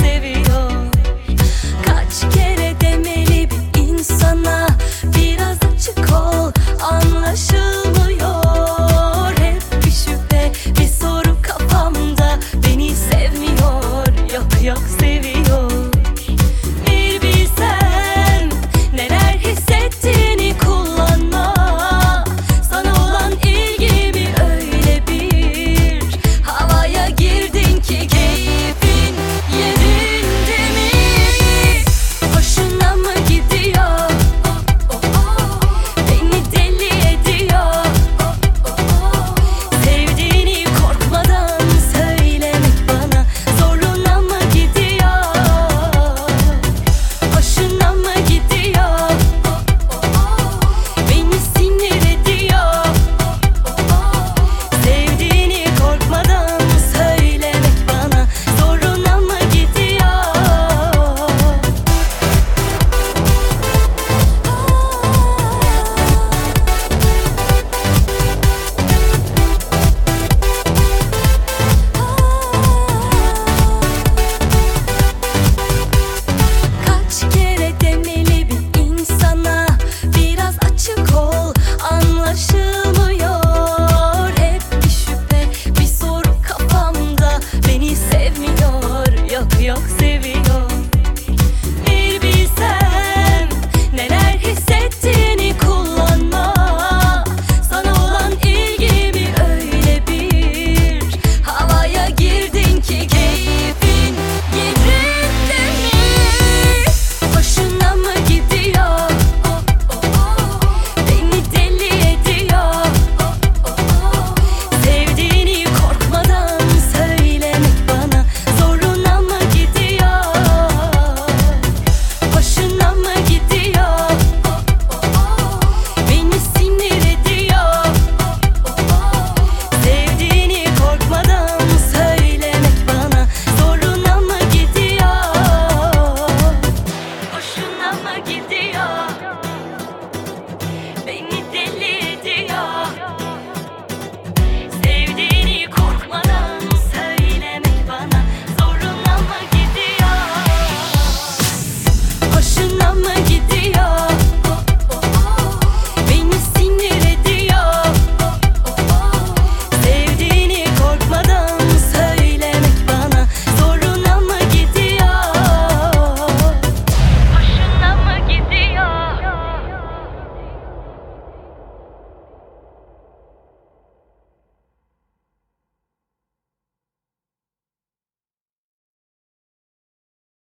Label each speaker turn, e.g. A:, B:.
A: seviyor. Kaç kere demeli bir insana Biraz açık ol anlaşılmıyor. Hep bir şüphe bir soru kafamda Beni sevmiyor. Yok yok